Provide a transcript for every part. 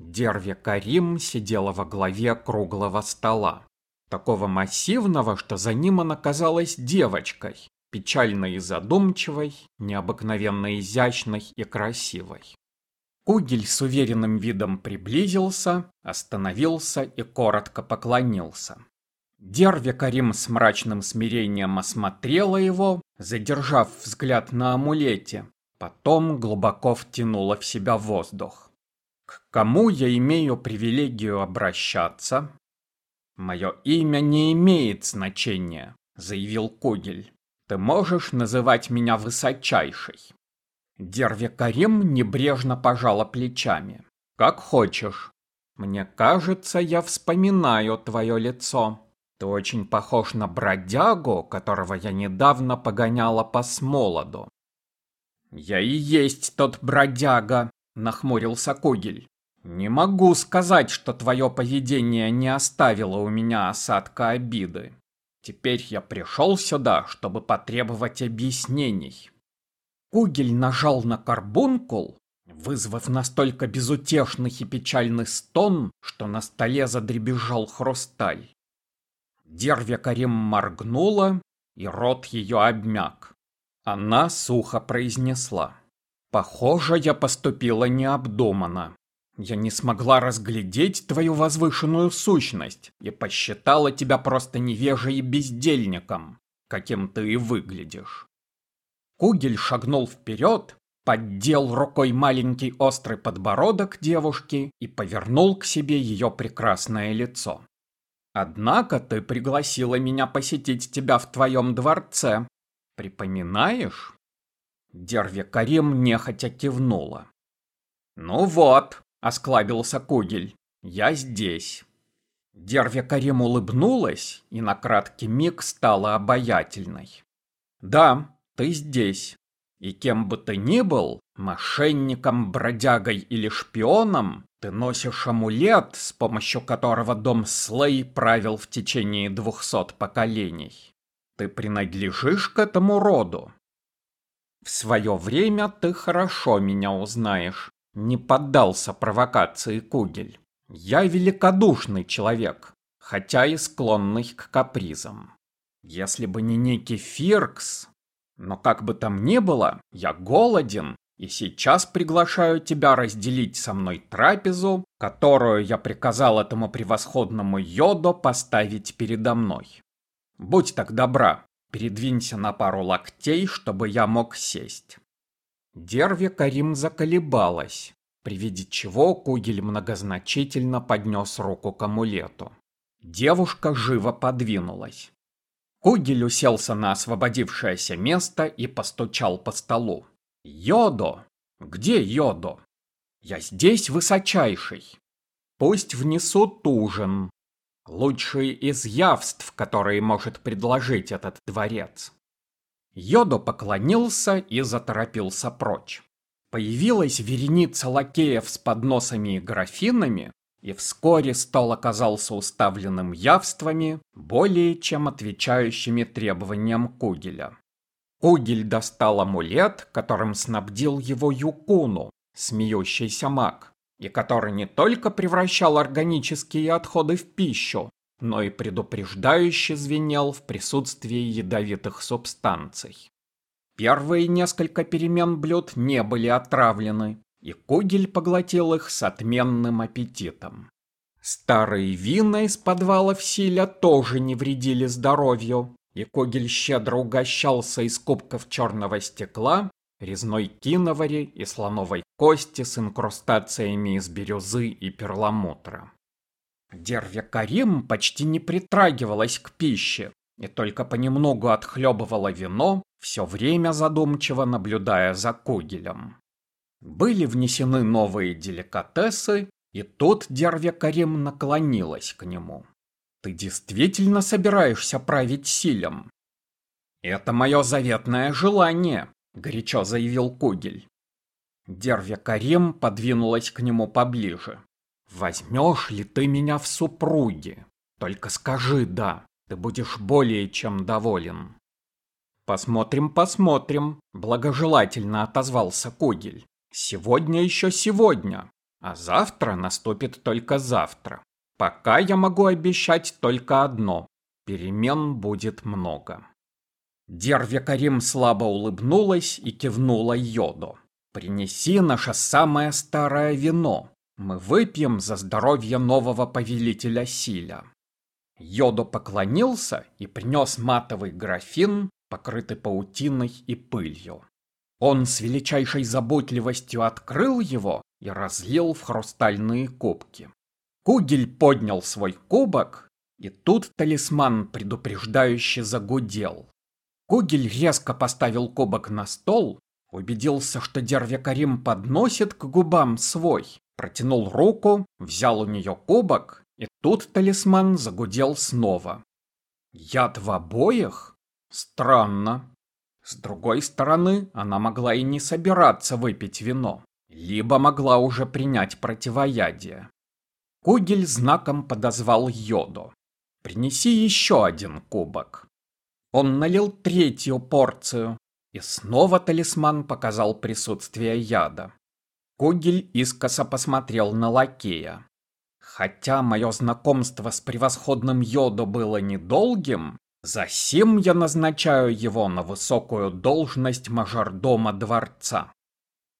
Дерве Карим сидела во главе круглого стола. Такого массивного, что за ним она казалась девочкой, печальной и задумчивой, необыкновенно изящной и красивой. Кугель с уверенным видом приблизился, остановился и коротко поклонился. Дерве Карим с мрачным смирением осмотрела его, задержав взгляд на амулете, потом глубоко втянула в себя воздух. К кому я имею привилегию обращаться? Мое имя не имеет значения, заявил Кугель. Ты можешь называть меня высочайшей. Дерве Карим небрежно пожала плечами. Как хочешь. Мне кажется, я вспоминаю твое лицо. Ты очень похож на бродягу, которого я недавно погоняла по смолоду. Я и есть тот бродяга, нахмурился Кугель. Не могу сказать, что твое поведение не оставило у меня осадка обиды. Теперь я пришел сюда, чтобы потребовать объяснений. Кугель нажал на карбункул, вызвав настолько безутешный и печальный стон, что на столе задребезжал хрусталь. Дервя Карим моргнула, и рот ее обмяк. Она сухо произнесла. «Похоже, я поступила необдуманно. Я не смогла разглядеть твою возвышенную сущность и посчитала тебя просто невежей и бездельником, каким ты и выглядишь». Кугель шагнул вперед, поддел рукой маленький острый подбородок девушки и повернул к себе ее прекрасное лицо. Однако ты пригласила меня посетить тебя в твоем дворце. Припоминаешь? Дерве Карим нехотя кивнула. Ну вот, осклабился Кугель, я здесь. Дерве Карим улыбнулась и на краткий миг стала обаятельной. Да, ты здесь. И кем бы ты ни был, мошенником, бродягой или шпионом, ты носишь амулет, с помощью которого дом Слей правил в течение двухсот поколений. Ты принадлежишь к этому роду. В свое время ты хорошо меня узнаешь. Не поддался провокации Кугель. Я великодушный человек, хотя и склонный к капризам. Если бы не некий Фиркс, но как бы там ни было, я голоден и сейчас приглашаю тебя разделить со мной трапезу, которую я приказал этому превосходному Йодо поставить передо мной. Будь так добра, передвинься на пару локтей, чтобы я мог сесть. Дерви Карим заколебалась, при виде чего Кугель многозначительно поднес руку к амулету. Девушка живо подвинулась. Кугель уселся на освободившееся место и постучал по столу. «Йодо! Где Йодо? Я здесь высочайший. Пусть внесут ужин. Лучший из явств, которые может предложить этот дворец». Йодо поклонился и заторопился прочь. Появилась вереница лакеев с подносами и графинами, и вскоре стол оказался уставленным явствами, более чем отвечающими требованиям Кугеля. Кугель достал амулет, которым снабдил его Юкуну, смеющийся маг, и который не только превращал органические отходы в пищу, но и предупреждающе звенел в присутствии ядовитых субстанций. Первые несколько перемен блюд не были отравлены, и Кугель поглотил их с отменным аппетитом. Старые вина из подвала в Силя тоже не вредили здоровью, и Кугель щедро угощался из кубков черного стекла, резной киновари и слоновой кости с инкрустациями из бирюзы и перламутра. Дервя Карим почти не притрагивалась к пище и только понемногу отхлебывала вино, все время задумчиво наблюдая за Кугелем. Были внесены новые деликатесы, и тут Дерве Карим наклонилась к нему. «Ты действительно собираешься править силем?» «Это мое заветное желание», — горячо заявил Кугель. Дерве Карим подвинулась к нему поближе. «Возьмешь ли ты меня в супруги? Только скажи «да», ты будешь более чем доволен». «Посмотрим, посмотрим», — благожелательно отозвался Кугель. Сегодня еще сегодня. а завтра наступит только завтра. Пока я могу обещать только одно – перемен будет много. Дервя Карим слабо улыбнулась и кивнула Йоду. «Принеси наше самое старое вино. Мы выпьем за здоровье нового повелителя Силя». Йодо поклонился и принес матовый графин, покрытый паутиной и пылью. Он с величайшей заботливостью открыл его и разлил в хрустальные кубки. Кугель поднял свой кубок, и тут талисман предупреждающе загудел. Кугель резко поставил кубок на стол, убедился, что Дерве Карим подносит к губам свой, протянул руку, взял у нее кубок, и тут талисман загудел снова. Яд в обоих? Странно. С другой стороны, она могла и не собираться выпить вино, либо могла уже принять противоядие. Кугель знаком подозвал Йоду. «Принеси еще один кубок». Он налил третью порцию, и снова талисман показал присутствие яда. Кугель искоса посмотрел на лакея. Хотя мое знакомство с превосходным Йодо было недолгим, Засим я назначаю его на высокую должность мажордома дворца.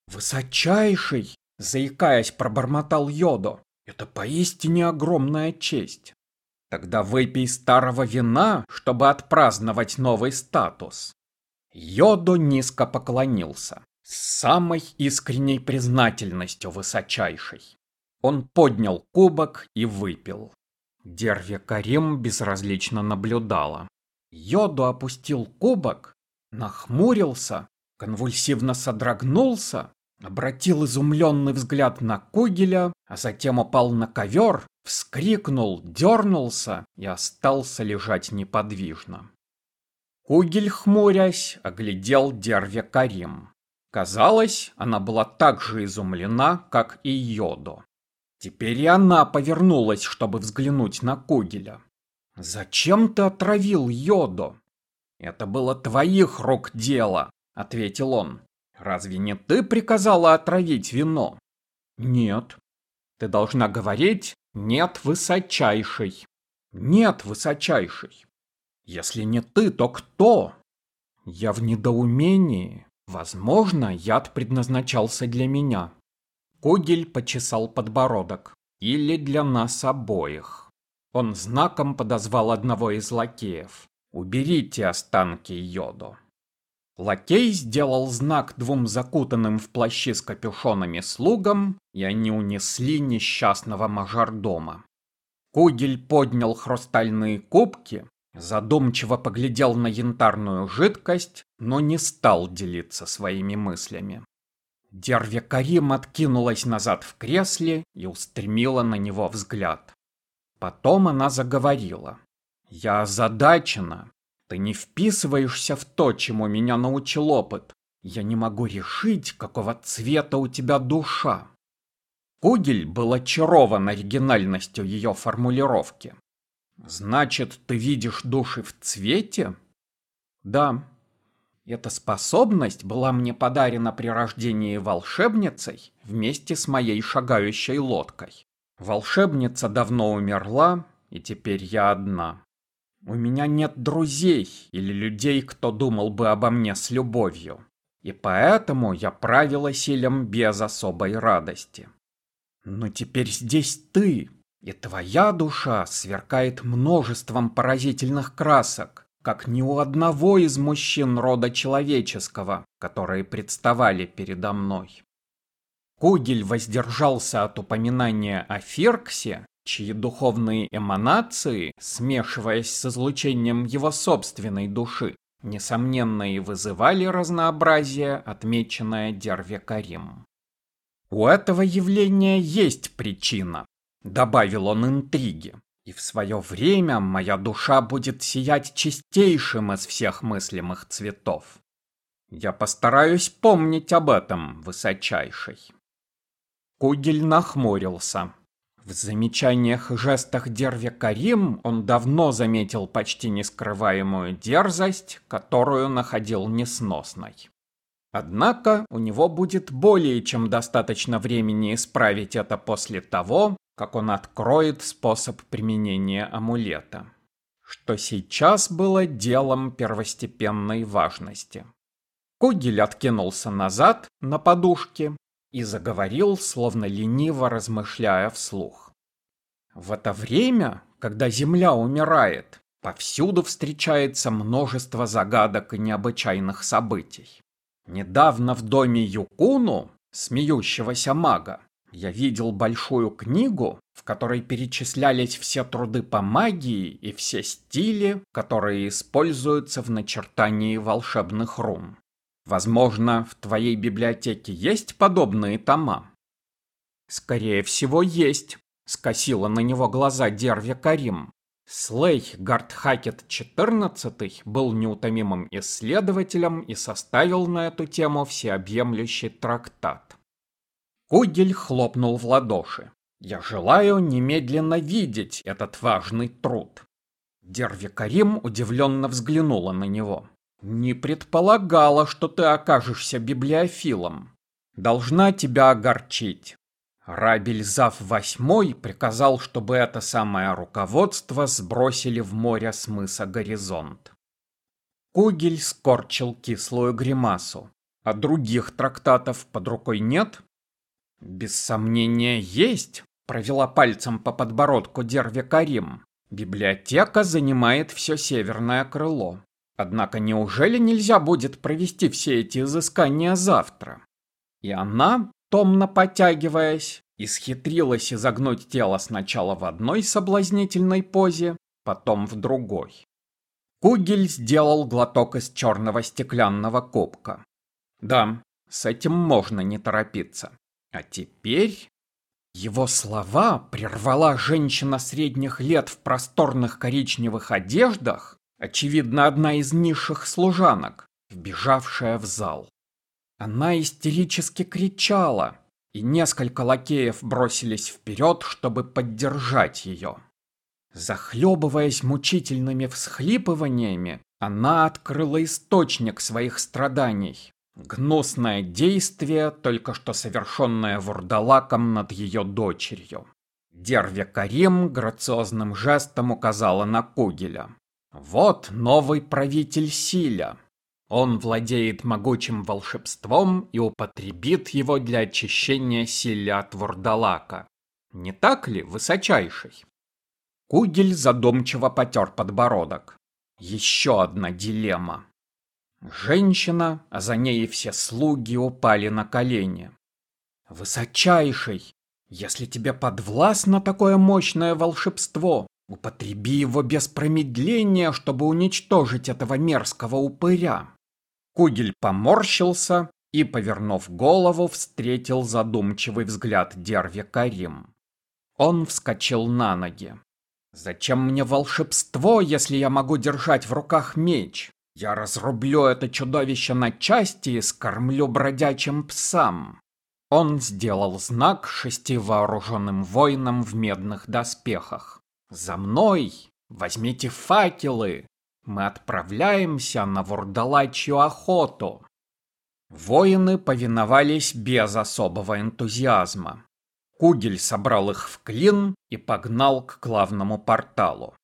Высочайший, заикаясь, пробормотал Йодо. Это поистине огромная честь. Тогда выпей старого вина, чтобы отпраздновать новый статус. Йодо низко поклонился. С самой искренней признательностью высочайшей. Он поднял кубок и выпил. Дерве Карим безразлично наблюдала. Йоду опустил кубок, нахмурился, конвульсивно содрогнулся, обратил изумленный взгляд на Кугеля, а затем упал на ковер, вскрикнул, дернулся и остался лежать неподвижно. Кугель, хмурясь, оглядел Дерве Карим. Казалось, она была так же изумлена, как и Йоду. Теперь и она повернулась, чтобы взглянуть на Кугеля. «Зачем ты отравил Йоду?» «Это было твоих рук дело», — ответил он. «Разве не ты приказала отравить вино?» «Нет». «Ты должна говорить «нет, высочайший». «Нет, высочайший». «Если не ты, то кто?» «Я в недоумении. Возможно, яд предназначался для меня». Когель почесал подбородок. Или для нас обоих. Он знаком подозвал одного из лакеев. «Уберите останки Йоду». Лакей сделал знак двум закутанным в плащи с капюшонами слугам, и они унесли несчастного мажордома. Кугель поднял хрустальные кубки, задумчиво поглядел на янтарную жидкость, но не стал делиться своими мыслями. Дерве Карим откинулась назад в кресле и устремила на него взгляд. Потом она заговорила. «Я озадачена. Ты не вписываешься в то, чему меня научил опыт. Я не могу решить, какого цвета у тебя душа». Кугель был очарован оригинальностью ее формулировки. «Значит, ты видишь души в цвете?» «Да», эта способность была мне подарена при рождении волшебницей вместе с моей шагающей лодкой. Волшебница давно умерла, и теперь я одна. У меня нет друзей или людей, кто думал бы обо мне с любовью. И поэтому я правила силем без особой радости. Но теперь здесь ты, и твоя душа сверкает множеством поразительных красок, как ни у одного из мужчин рода человеческого, которые представали передо мной. Кугель воздержался от упоминания о Ферксе, чьи духовные эманации, смешиваясь с излучением его собственной души, несомненно и вызывали разнообразие, отмеченное Дерве Карим. «У этого явления есть причина», — добавил он интриги. И в свое время моя душа будет сиять чистейшим из всех мыслимых цветов. Я постараюсь помнить об этом, высочайший. Кугель нахмурился. В замечаниях и жестах Дерве Карим он давно заметил почти нескрываемую дерзость, которую находил несносной. Однако у него будет более чем достаточно времени исправить это после того, как он откроет способ применения амулета, что сейчас было делом первостепенной важности. Кугель откинулся назад на подушке и заговорил, словно лениво размышляя вслух. В это время, когда Земля умирает, повсюду встречается множество загадок и необычайных событий. Недавно в доме Юкуну, смеющегося мага, я видел большую книгу, в которой перечислялись все труды по магии и все стили, которые используются в начертании волшебных рун. Возможно, в твоей библиотеке есть подобные тома? Скорее всего, есть, скосила на него глаза Дерви Карим. Слей Гардхакет XIV был неутомимым исследователем и составил на эту тему всеобъемлющий трактат. Кугель хлопнул в ладоши. «Я желаю немедленно видеть этот важный труд». Дерви Карим удивленно взглянула на него. «Не предполагала, что ты окажешься библиофилом. Должна тебя огорчить. Рабель Зав VIII приказал, чтобы это самое руководство сбросили в море с мыса Горизонт. Кугель скорчил кислую гримасу. А других трактатов под рукой нет? Без сомнения есть, провела пальцем по подбородку Дерви Карим. Библиотека занимает все северное крыло. Однако неужели нельзя будет провести все эти изыскания завтра? И она, томно потягиваясь, исхитрилась изогнуть тело сначала в одной соблазнительной позе, потом в другой. Кугель сделал глоток из черного стеклянного кубка. Да, с этим можно не торопиться. А теперь... Его слова прервала женщина средних лет в просторных коричневых одеждах, очевидно, одна из низших служанок, вбежавшая в зал. Она истерически кричала, и несколько лакеев бросились вперед, чтобы поддержать ее. Захлебываясь мучительными всхлипываниями, она открыла источник своих страданий. Гнусное действие, только что совершенное вурдалаком над ее дочерью. Дерве Карим грациозным жестом указала на Кугеля. «Вот новый правитель Силя. Он владеет могучим волшебством и употребит его для очищения силы от вурдалака. Не так ли, высочайший? Кугель задумчиво потер подбородок. Еще одна дилемма. Женщина, а за ней и все слуги упали на колени. Высочайший, если тебе подвластно такое мощное волшебство, употреби его без промедления, чтобы уничтожить этого мерзкого упыря. Кугель поморщился и, повернув голову, встретил задумчивый взгляд Дерви Карим. Он вскочил на ноги. «Зачем мне волшебство, если я могу держать в руках меч? Я разрублю это чудовище на части и скормлю бродячим псам». Он сделал знак шести вооруженным воинам в медных доспехах. «За мной! Возьмите факелы! Мы отправляемся на вурдалачью охоту. Воины повиновались без особого энтузиазма. Кугель собрал их в клин и погнал к главному порталу.